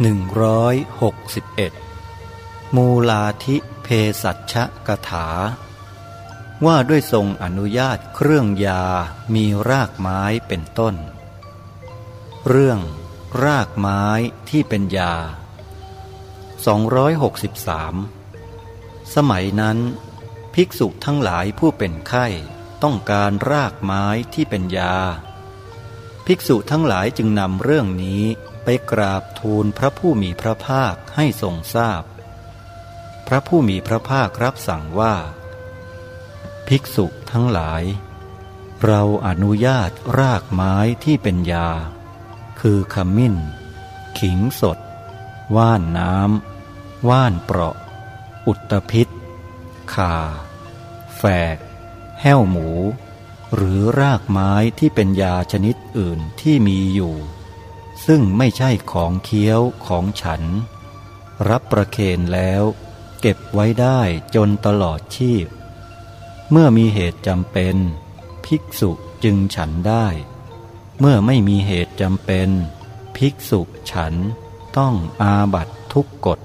161 มูลาธิเพสัชกถา ว่าด้วยทรงอนุญาตเครื่องยามีรากไม้เป็นต้น เรื่องรากไม้ที่เป็นยา 263 สมัยนั้น ภิกษุทั้งหลายผู้เป็นไข้ต้องการรากไม้ที่เป็นยา ภิกษุทั้งหลายจึงนำเรื่องนี้ กราบทูลพระผู้มีพระภาคให้ทรงทราบพพระผู้มีพระภาครับสั่งว่า ภิกษุทั้งหลาย เราอนุญาตรากไม้ที่เป็นยา คือขมิ้น ขิงสด ว่านน้ำ ว่านเปราะ อุตพิษข่า แฝก แห้วหมู หรือรากไม้ที่เป็นยาชนิดอื่นที่มีอยู่ ซึ่งไม่ใช่ของเคี้ยวของฉัน รับประเคนแล้ว เก็บไว้ได้จนตลอดชีพ เมื่อมีเหตุจำเป็น ภิกษุจึงฉันได้ เมื่อไม่มีเหตุจำเป็น ภิกษุฉันต้องอาบัตทุกกฎ